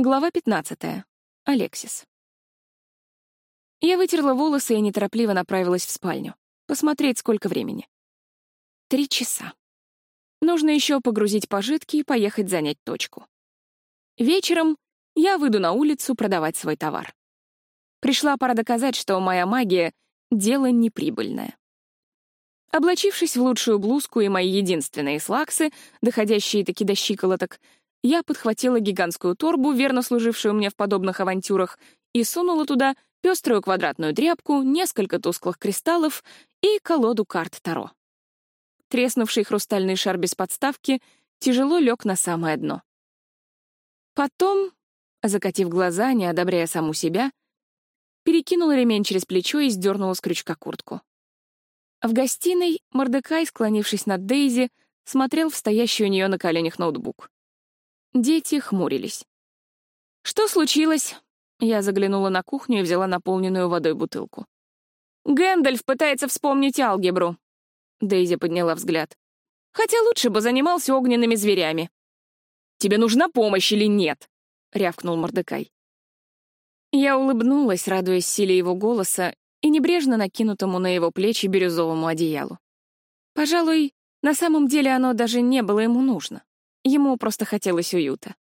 Глава 15. Алексис. Я вытерла волосы и неторопливо направилась в спальню. Посмотреть, сколько времени. Три часа. Нужно еще погрузить пожитки и поехать занять точку. Вечером я выйду на улицу продавать свой товар. Пришла пора доказать, что моя магия — дело неприбыльное. Облачившись в лучшую блузку и мои единственные слаксы, доходящие таки до щиколоток, я подхватила гигантскую торбу, верно служившую мне в подобных авантюрах, и сунула туда пеструю квадратную тряпку, несколько тусклых кристаллов и колоду карт Таро. Треснувший хрустальный шар без подставки тяжело лег на самое дно. Потом, закатив глаза, не одобряя саму себя, перекинула ремень через плечо и сдернула с крючка куртку. В гостиной Мордекай, склонившись над Дейзи, смотрел в стоящий у нее на коленях ноутбук. Дети хмурились. «Что случилось?» Я заглянула на кухню и взяла наполненную водой бутылку. «Гэндальф пытается вспомнить алгебру», — Дейзи подняла взгляд. «Хотя лучше бы занимался огненными зверями». «Тебе нужна помощь или нет?» — рявкнул Мордекай. Я улыбнулась, радуясь силе его голоса и небрежно накинутому на его плечи бирюзовому одеялу. Пожалуй, на самом деле оно даже не было ему нужно. Ему просто хотелось уюта.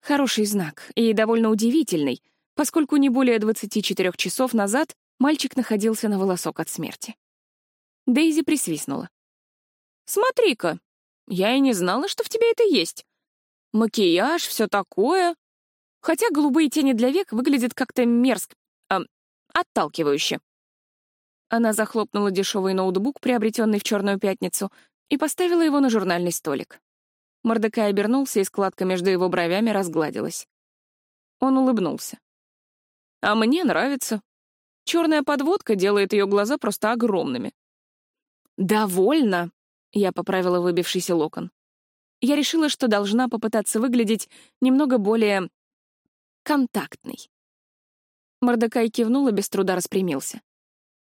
Хороший знак и довольно удивительный, поскольку не более 24 часов назад мальчик находился на волосок от смерти. Дейзи присвистнула. «Смотри-ка, я и не знала, что в тебе это есть. Макияж, все такое. Хотя голубые тени для век выглядят как-то мерзко, э, отталкивающе». Она захлопнула дешевый ноутбук, приобретенный в Черную пятницу, и поставила его на журнальный столик. Мордекай обернулся, и складка между его бровями разгладилась. Он улыбнулся. «А мне нравится. Черная подводка делает ее глаза просто огромными». «Довольно!» — я поправила выбившийся локон. Я решила, что должна попытаться выглядеть немного более... контактной. Мордекай кивнул и без труда распрямился.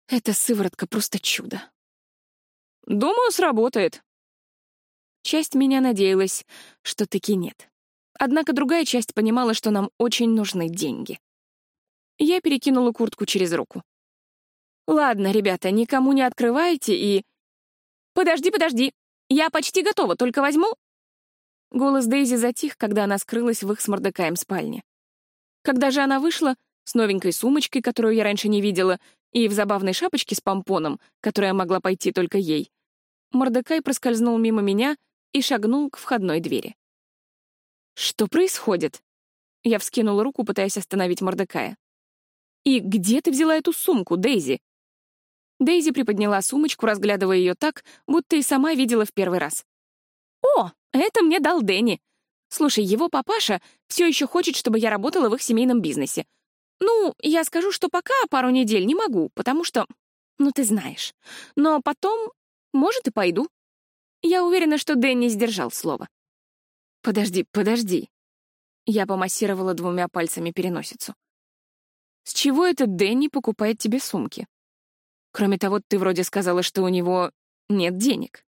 Эта сыворотка просто чудо. «Думаю, сработает», Часть меня надеялась, что таки нет. Однако другая часть понимала, что нам очень нужны деньги. Я перекинула куртку через руку. «Ладно, ребята, никому не открывайте и...» «Подожди, подожди! Я почти готова, только возьму...» Голос Дейзи затих, когда она скрылась в их с Мордекаем спальне. Когда же она вышла, с новенькой сумочкой, которую я раньше не видела, и в забавной шапочке с помпоном, которая могла пойти только ей, Мордекай проскользнул мимо меня и шагнул к входной двери. «Что происходит?» Я вскинула руку, пытаясь остановить Мордекая. «И где ты взяла эту сумку, Дейзи?» Дейзи приподняла сумочку, разглядывая ее так, будто и сама видела в первый раз. «О, это мне дал Дэнни. Слушай, его папаша все еще хочет, чтобы я работала в их семейном бизнесе. Ну, я скажу, что пока пару недель не могу, потому что... Ну, ты знаешь. Но потом, может, и пойду. Я уверена, что Дэнни сдержал слово. «Подожди, подожди». Я помассировала двумя пальцами переносицу. «С чего этот Дэнни покупает тебе сумки? Кроме того, ты вроде сказала, что у него нет денег».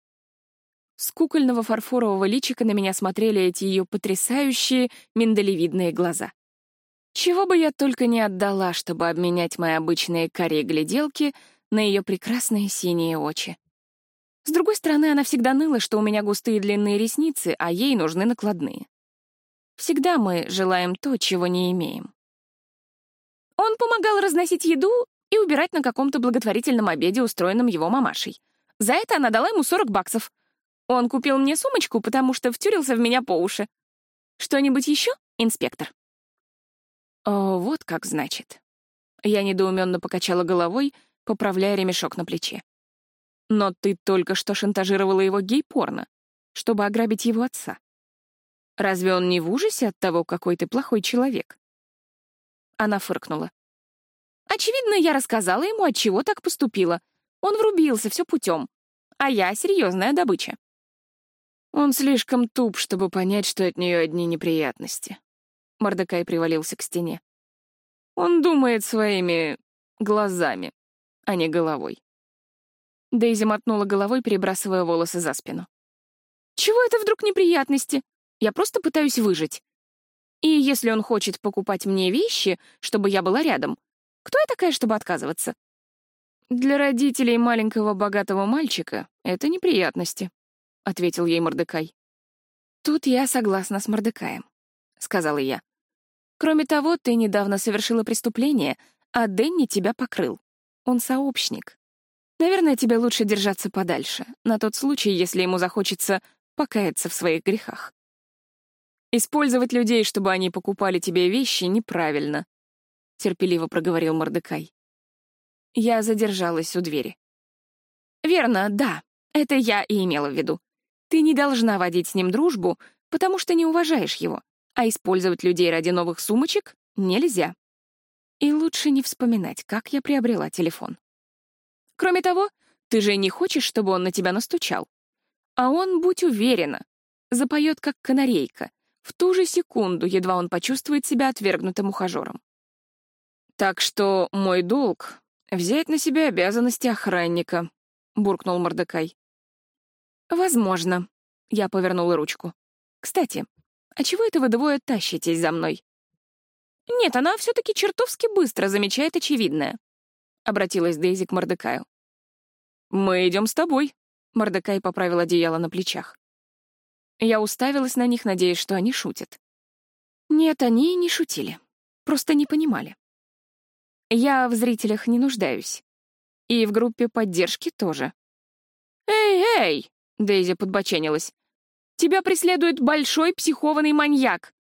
С кукольного фарфорового личика на меня смотрели эти ее потрясающие миндалевидные глаза. Чего бы я только не отдала, чтобы обменять мои обычные карие гляделки на ее прекрасные синие очи. С другой стороны, она всегда ныла, что у меня густые длинные ресницы, а ей нужны накладные. Всегда мы желаем то, чего не имеем. Он помогал разносить еду и убирать на каком-то благотворительном обеде, устроенном его мамашей. За это она дала ему 40 баксов. Он купил мне сумочку, потому что втюрился в меня по уши. Что-нибудь еще, инспектор? О, вот как значит. Я недоуменно покачала головой, поправляя ремешок на плече. Но ты только что шантажировала его гей-порно, чтобы ограбить его отца. Разве он не в ужасе от того, какой ты плохой человек? Она фыркнула. Очевидно, я рассказала ему, от чего так поступила. Он врубился, все путем. А я серьезная добыча. Он слишком туп, чтобы понять, что от нее одни неприятности. Мордекай привалился к стене. Он думает своими глазами, а не головой. Дейзи мотнула головой, перебрасывая волосы за спину. «Чего это вдруг неприятности? Я просто пытаюсь выжить». И если он хочет покупать мне вещи, чтобы я была рядом, кто я такая, чтобы отказываться? Для родителей маленького богатого мальчика это неприятности, — ответил ей Мордекай. Тут я согласна с Мордекаем, — сказала я. Кроме того, ты недавно совершила преступление, а Дэнни тебя покрыл. Он сообщник. Наверное, тебе лучше держаться подальше, на тот случай, если ему захочется покаяться в своих грехах. Использовать людей, чтобы они покупали тебе вещи, неправильно, — терпеливо проговорил Мордекай. Я задержалась у двери. «Верно, да, это я и имела в виду. Ты не должна водить с ним дружбу, потому что не уважаешь его, а использовать людей ради новых сумочек нельзя. И лучше не вспоминать, как я приобрела телефон. Кроме того, ты же не хочешь, чтобы он на тебя настучал. А он, будь уверена, запоет как канарейка, в ту же секунду, едва он почувствует себя отвергнутым ухажером. Так что мой долг — взять на себя обязанности охранника, — буркнул Мордекай. «Возможно», — я повернула ручку. «Кстати, а чего это вы двое тащитесь за мной?» «Нет, она все-таки чертовски быстро замечает очевидное», — обратилась Дейзи к Мордекаю. «Мы идем с тобой», — Мордекай поправил одеяло на плечах. Я уставилась на них, надеясь, что они шутят. Нет, они не шутили. Просто не понимали. Я в зрителях не нуждаюсь. И в группе поддержки тоже. «Эй, эй!» — Дейзи подбоченилась. «Тебя преследует большой психованный маньяк.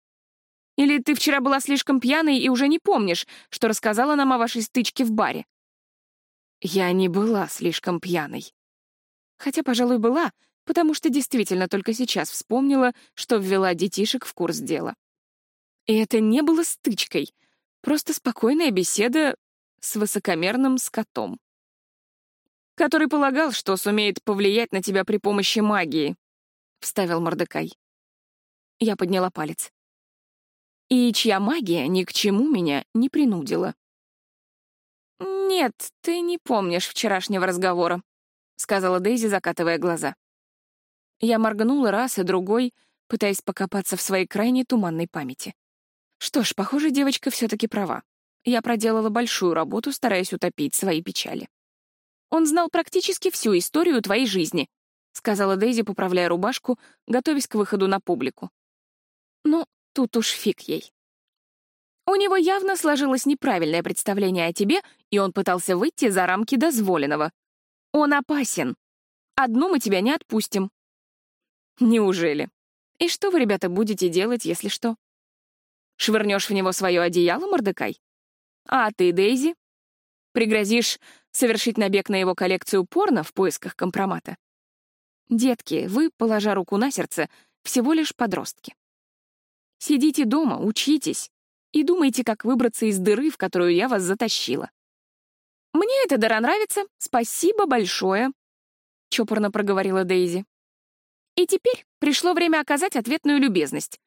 Или ты вчера была слишком пьяной и уже не помнишь, что рассказала нам о вашей стычке в баре?» Я не была слишком пьяной. Хотя, пожалуй, была, потому что действительно только сейчас вспомнила, что ввела детишек в курс дела. И это не было стычкой, просто спокойная беседа с высокомерным скотом, который полагал, что сумеет повлиять на тебя при помощи магии, — вставил Мордекай. Я подняла палец. И чья магия ни к чему меня не принудила. «Нет, ты не помнишь вчерашнего разговора», — сказала Дейзи, закатывая глаза. Я моргнула раз и другой, пытаясь покопаться в своей крайне туманной памяти. Что ж, похоже, девочка все-таки права. Я проделала большую работу, стараясь утопить свои печали. «Он знал практически всю историю твоей жизни», — сказала Дейзи, поправляя рубашку, готовясь к выходу на публику. «Ну, тут уж фиг ей». У него явно сложилось неправильное представление о тебе, и он пытался выйти за рамки дозволенного. Он опасен. Одну мы тебя не отпустим. Неужели? И что вы, ребята, будете делать, если что? Швырнешь в него свое одеяло, Мордекай? А ты, Дейзи? Пригрозишь совершить набег на его коллекцию порно в поисках компромата? Детки, вы, положа руку на сердце, всего лишь подростки. Сидите дома, учитесь и думайте, как выбраться из дыры, в которую я вас затащила. «Мне эта дыра нравится, спасибо большое», — чопорно проговорила Дейзи. И теперь пришло время оказать ответную любезность.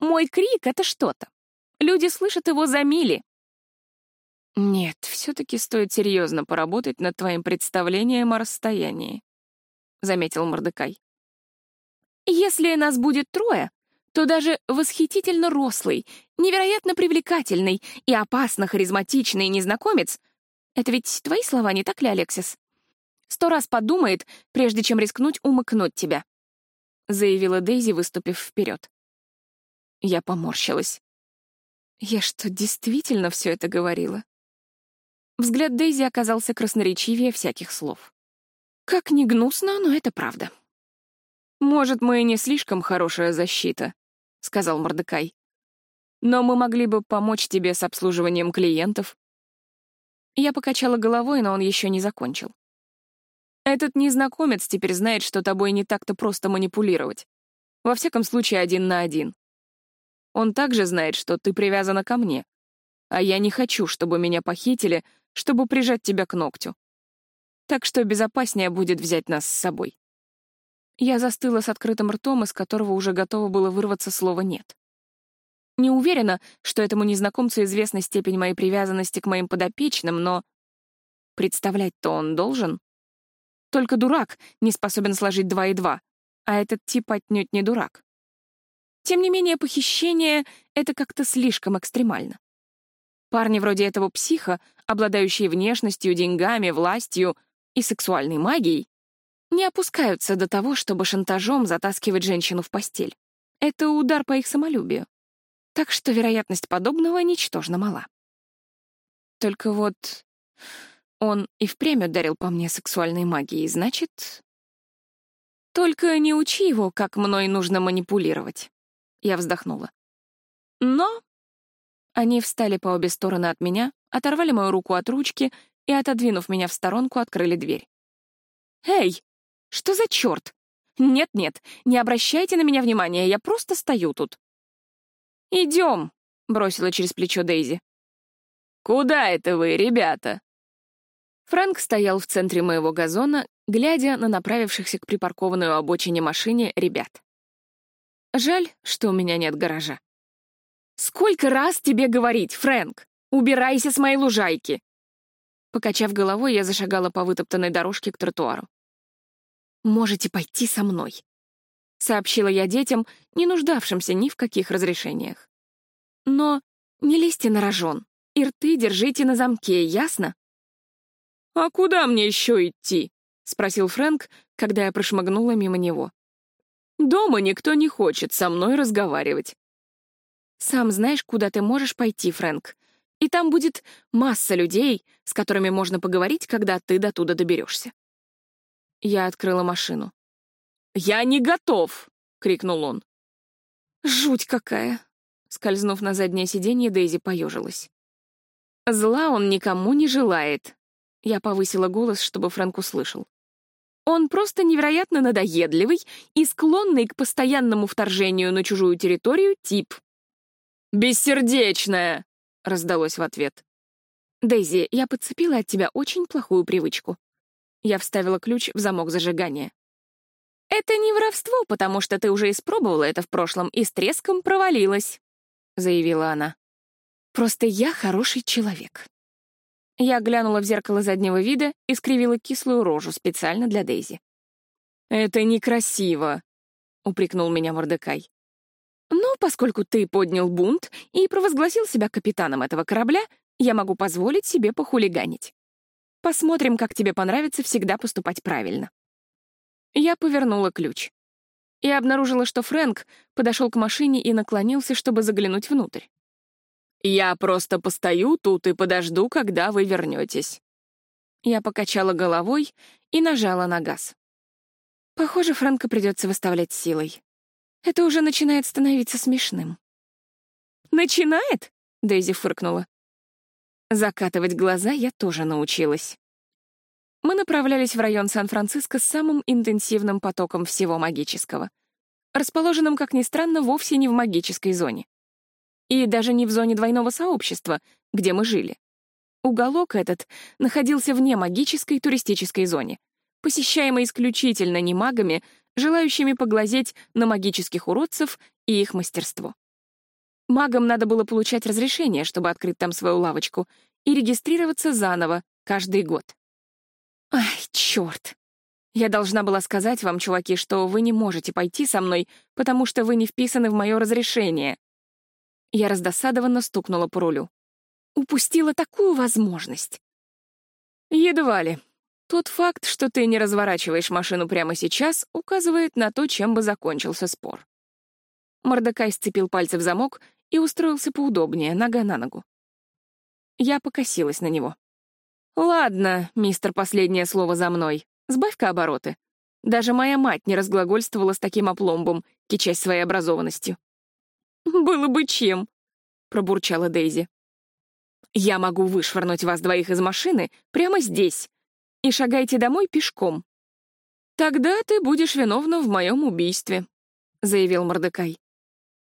Мой крик — это что-то. Люди слышат его за мили. Нет, все-таки стоит серьезно поработать над твоим представлением о расстоянии, — заметил Мордекай. Если нас будет трое, то даже восхитительно рослый, невероятно привлекательный и опасно харизматичный незнакомец — это ведь твои слова, не так ли, Алексис? Сто раз подумает, прежде чем рискнуть умыкнуть тебя. — заявила Дейзи, выступив вперед. Я поморщилась. Я что, действительно все это говорила? Взгляд Дейзи оказался красноречивее всяких слов. Как ни гнусно, но это правда. «Может, мы и не слишком хорошая защита», — сказал Мордекай. «Но мы могли бы помочь тебе с обслуживанием клиентов». Я покачала головой, но он еще не закончил. Этот незнакомец теперь знает, что тобой не так-то просто манипулировать. Во всяком случае, один на один. Он также знает, что ты привязана ко мне. А я не хочу, чтобы меня похитили, чтобы прижать тебя к ногтю. Так что безопаснее будет взять нас с собой. Я застыла с открытым ртом, из которого уже готово было вырваться слово «нет». Не уверена, что этому незнакомцу известна степень моей привязанности к моим подопечным, но представлять-то он должен. Только дурак не способен сложить два и два, а этот тип отнюдь не дурак. Тем не менее, похищение — это как-то слишком экстремально. Парни вроде этого психа, обладающие внешностью, деньгами, властью и сексуальной магией, не опускаются до того, чтобы шантажом затаскивать женщину в постель. Это удар по их самолюбию. Так что вероятность подобного ничтожно мала. Только вот он и впрямь ударил по мне сексуальной магией, значит... Только не учи его, как мной нужно манипулировать. Я вздохнула. Но... Они встали по обе стороны от меня, оторвали мою руку от ручки и, отодвинув меня в сторонку, открыли дверь. «Эй, что за черт? Нет-нет, не обращайте на меня внимания, я просто стою тут». «Идем», — бросила через плечо Дейзи. «Куда это вы, ребята?» Фрэнк стоял в центре моего газона, глядя на направившихся к припаркованной у обочине машине ребят. Жаль, что у меня нет гаража. «Сколько раз тебе говорить, Фрэнк? Убирайся с моей лужайки!» Покачав головой, я зашагала по вытоптанной дорожке к тротуару. «Можете пойти со мной», — сообщила я детям, не нуждавшимся ни в каких разрешениях. «Но не лезьте на рожон, и рты держите на замке, ясно?» «А куда мне еще идти?» — спросил Фрэнк, когда я прошмыгнула мимо него. Дома никто не хочет со мной разговаривать. Сам знаешь, куда ты можешь пойти, Фрэнк. И там будет масса людей, с которыми можно поговорить, когда ты до туда доберешься. Я открыла машину. «Я не готов!» — крикнул он. «Жуть какая!» Скользнув на заднее сиденье, Дейзи поежилась. «Зла он никому не желает». Я повысила голос, чтобы Фрэнк услышал. Он просто невероятно надоедливый и склонный к постоянному вторжению на чужую территорию тип. «Бессердечная!» — раздалось в ответ. «Дейзи, я подцепила от тебя очень плохую привычку». Я вставила ключ в замок зажигания. «Это не воровство, потому что ты уже испробовала это в прошлом и с треском провалилась», — заявила она. «Просто я хороший человек». Я глянула в зеркало заднего вида и скривила кислую рожу специально для Дейзи. «Это некрасиво», — упрекнул меня Мордекай. «Ну, поскольку ты поднял бунт и провозгласил себя капитаном этого корабля, я могу позволить себе похулиганить. Посмотрим, как тебе понравится всегда поступать правильно». Я повернула ключ и обнаружила, что Фрэнк подошел к машине и наклонился, чтобы заглянуть внутрь. Я просто постою тут и подожду, когда вы вернетесь. Я покачала головой и нажала на газ. Похоже, Фрэнка придется выставлять силой. Это уже начинает становиться смешным. «Начинает?» — Дейзи фыркнула. Закатывать глаза я тоже научилась. Мы направлялись в район Сан-Франциско с самым интенсивным потоком всего магического, расположенным, как ни странно, вовсе не в магической зоне. И даже не в зоне двойного сообщества, где мы жили. Уголок этот находился вне магической туристической зоне, посещаемой исключительно не магами, желающими поглазеть на магических уродцев и их мастерство. Магам надо было получать разрешение, чтобы открыть там свою лавочку, и регистрироваться заново каждый год. Ай, черт! Я должна была сказать вам, чуваки, что вы не можете пойти со мной, потому что вы не вписаны в мое разрешение. Я раздосадованно стукнула по рулю. Упустила такую возможность. Едва ли. Тот факт, что ты не разворачиваешь машину прямо сейчас, указывает на то, чем бы закончился спор. Мордекай сцепил пальцы в замок и устроился поудобнее, нога на ногу. Я покосилась на него. «Ладно, мистер, последнее слово за мной. Сбавь-ка обороты. Даже моя мать не разглагольствовала с таким опломбом, кичась своей образованностью. «Было бы чем», — пробурчала Дейзи. «Я могу вышвырнуть вас двоих из машины прямо здесь и шагайте домой пешком». «Тогда ты будешь виновна в моем убийстве», — заявил Мордекай.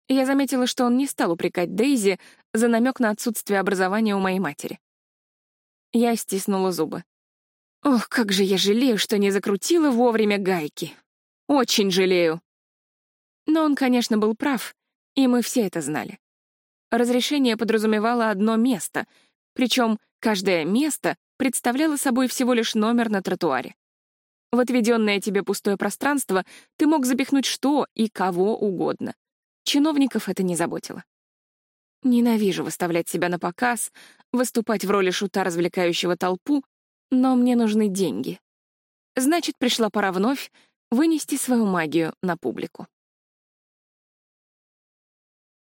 Я заметила, что он не стал упрекать Дейзи за намек на отсутствие образования у моей матери. Я стиснула зубы. Ох, как же я жалею, что не закрутила вовремя гайки. Очень жалею. Но он, конечно, был прав, и мы все это знали. Разрешение подразумевало одно место, причем каждое место представляло собой всего лишь номер на тротуаре. В отведенное тебе пустое пространство ты мог запихнуть что и кого угодно. Чиновников это не заботило. Ненавижу выставлять себя на показ, выступать в роли шута, развлекающего толпу, но мне нужны деньги. Значит, пришла пора вновь вынести свою магию на публику.